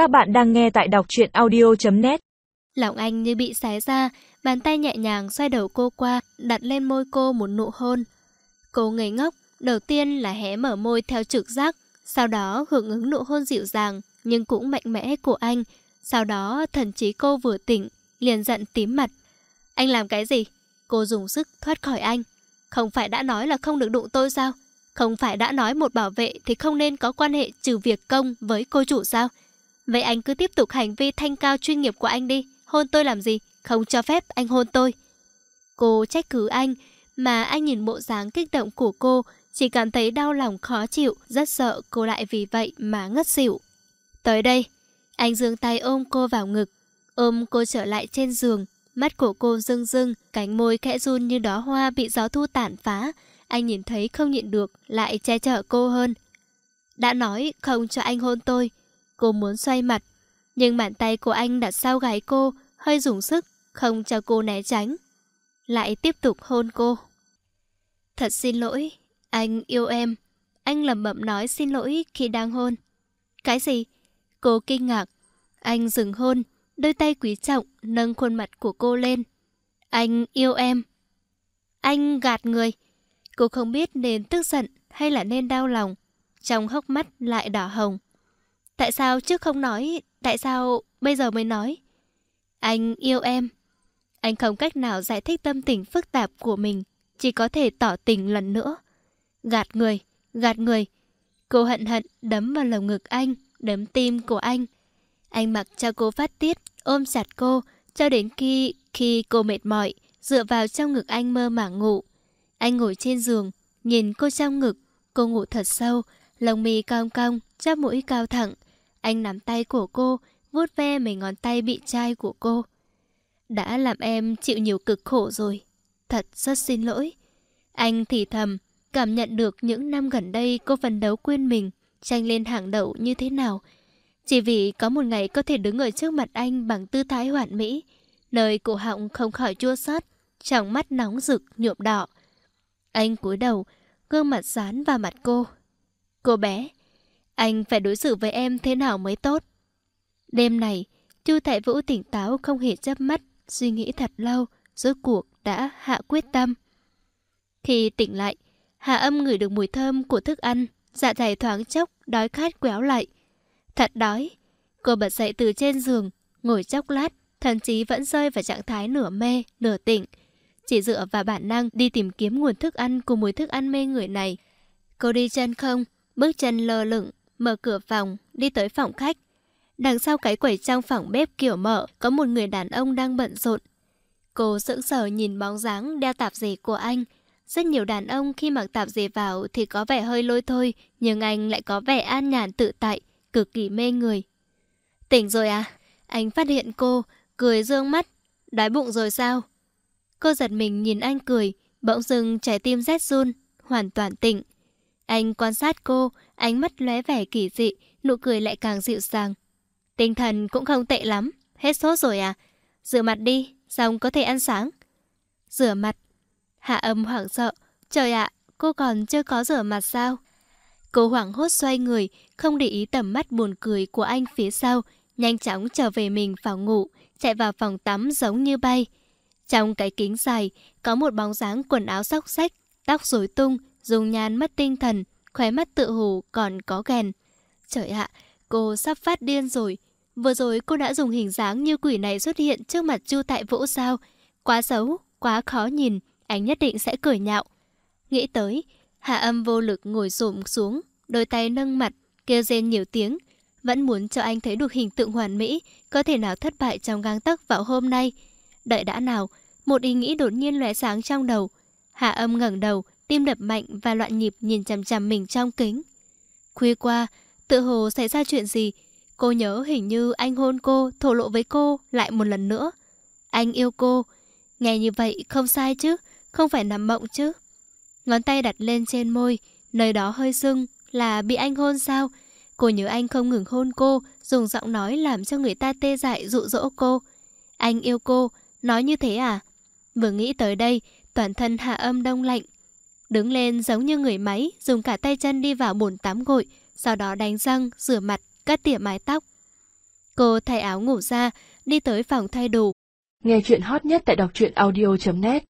Các bạn đang nghe tại đọc truyện audio.net Lòng anh như bị xé ra, bàn tay nhẹ nhàng xoay đầu cô qua, đặt lên môi cô một nụ hôn. Cô ngây ngốc, đầu tiên là hé mở môi theo trực giác, sau đó hưởng ứng nụ hôn dịu dàng nhưng cũng mạnh mẽ của anh. Sau đó thần trí cô vừa tỉnh, liền giận tím mặt. Anh làm cái gì? Cô dùng sức thoát khỏi anh. Không phải đã nói là không được đụng tôi sao? Không phải đã nói một bảo vệ thì không nên có quan hệ trừ việc công với cô chủ sao? Vậy anh cứ tiếp tục hành vi thanh cao chuyên nghiệp của anh đi. Hôn tôi làm gì? Không cho phép anh hôn tôi. Cô trách cứ anh, mà anh nhìn bộ dáng kích động của cô, chỉ cảm thấy đau lòng khó chịu, rất sợ cô lại vì vậy mà ngất xỉu. Tới đây, anh dương tay ôm cô vào ngực, ôm cô trở lại trên giường, mắt của cô rưng rưng, cánh môi khẽ run như đóa hoa bị gió thu tản phá. Anh nhìn thấy không nhịn được, lại che chở cô hơn. Đã nói không cho anh hôn tôi, cô muốn xoay mặt, nhưng bàn tay của anh đặt sau gáy cô, hơi dùng sức, không cho cô né tránh. Lại tiếp tục hôn cô. Thật xin lỗi, anh yêu em. Anh lẩm bẩm nói xin lỗi khi đang hôn. Cái gì? Cô kinh ngạc. Anh dừng hôn, đôi tay quý trọng nâng khuôn mặt của cô lên. Anh yêu em. Anh gạt người. Cô không biết nên tức giận hay là nên đau lòng. Trong hốc mắt lại đỏ hồng. Tại sao trước không nói, tại sao bây giờ mới nói? Anh yêu em. Anh không cách nào giải thích tâm tình phức tạp của mình, chỉ có thể tỏ tình lần nữa. Gạt người, gạt người. Cô hận hận đấm vào lồng ngực anh, đấm tim của anh. Anh mặc cho cô phát tiết, ôm chặt cô, cho đến khi khi cô mệt mỏi, dựa vào trong ngực anh mơ màng ngủ. Anh ngồi trên giường, nhìn cô trong ngực, cô ngủ thật sâu, lồng mì cong cong, chóp mũi cao thẳng. Anh nắm tay của cô, vuốt ve mấy ngón tay bị chai của cô. Đã làm em chịu nhiều cực khổ rồi. Thật rất xin lỗi. Anh thì thầm, cảm nhận được những năm gần đây cô phấn đấu quên mình, tranh lên hàng đậu như thế nào. Chỉ vì có một ngày có thể đứng ở trước mặt anh bằng tư thái hoàn mỹ, nơi cổ họng không khỏi chua xót, trong mắt nóng rực, nhuộm đỏ. Anh cúi đầu, gương mặt dán vào mặt cô. Cô bé, anh phải đối xử với em thế nào mới tốt? Đêm này, Chu Tại Vũ tỉnh táo không hề chớp mắt, suy nghĩ thật lâu, rốt cuộc đã hạ quyết tâm. Khi tỉnh lại, Hạ âm ngửi được mùi thơm của thức ăn, dạ dày thoáng chốc, đói khát quéo lại. Thật đói. Cô bật dậy từ trên giường, ngồi chốc lát, thần trí vẫn rơi vào trạng thái nửa mê, nửa tỉnh. Chỉ dựa vào bản năng đi tìm kiếm nguồn thức ăn của mùi thức ăn mê người này. Cô đi chân không, bước chân lơ lửng, mở cửa phòng, đi tới phòng khách. Đằng sau cái quầy trong phòng bếp kiểu mở, có một người đàn ông đang bận rộn. Cô sững sờ nhìn bóng dáng đeo tạp dề của anh. Rất nhiều đàn ông khi mặc tạp dề vào thì có vẻ hơi lôi thôi, nhưng anh lại có vẻ an nhàn tự tại, cực kỳ mê người. Tỉnh rồi à? Anh phát hiện cô, cười dương mắt. Đói bụng rồi sao? Cô giật mình nhìn anh cười, bỗng dưng trái tim rét run, hoàn toàn tỉnh. Anh quan sát cô, ánh mắt lóe vẻ kỳ dị, nụ cười lại càng dịu dàng. Tinh thần cũng không tệ lắm, hết sốt rồi à? Rửa mặt đi, xong có thể ăn sáng. Rửa mặt. Hạ âm hoảng sợ. Trời ạ, cô còn chưa có rửa mặt sao? Cô hoảng hốt xoay người, không để ý tầm mắt buồn cười của anh phía sau, nhanh chóng trở về mình phòng ngủ, chạy vào phòng tắm giống như bay. Trong cái kính dài, có một bóng dáng quần áo xóc xách, tóc rối tung, dùng nhan mất tinh thần, khóe mắt tự hồ còn có ghen. Trời ạ, cô sắp phát điên rồi. Vừa rồi cô đã dùng hình dáng như quỷ này xuất hiện trước mặt Chu Tại Vũ sao? Quá xấu, quá khó nhìn, anh nhất định sẽ cười nhạo. Nghĩ tới, Hạ âm vô lực ngồi xổm xuống, đôi tay nâng mặt, kêu rên nhiều tiếng. Vẫn muốn cho anh thấy được hình tượng hoàn mỹ, có thể nào thất bại trong gang tấc vào hôm nay. Đợi đã nào, một ý nghĩ đột nhiên lóe sáng trong đầu. Hạ âm ngẩng đầu, tim đập mạnh và loạn nhịp nhìn chằm chằm mình trong kính. Khuya qua, tự hồ xảy ra chuyện gì? Cô nhớ hình như anh hôn cô, thổ lộ với cô lại một lần nữa. Anh yêu cô. Nghe như vậy không sai chứ, không phải nằm mộng chứ. Ngón tay đặt lên trên môi, nơi đó hơi sưng, là bị anh hôn sao? Cô nhớ anh không ngừng hôn cô, dùng giọng nói làm cho người ta tê dại dụ dỗ cô. Anh yêu cô, nói như thế à? Vừa nghĩ tới đây, toàn thân hạ âm đông lạnh. Đứng lên giống như người máy, dùng cả tay chân đi vào bồn tắm gội, sau đó đánh răng, rửa mặt, cắt tỉa mái tóc. Cô thay áo ngủ ra, đi tới phòng thay đồ. Nghe chuyện hot nhất tại đọc truyện audio.net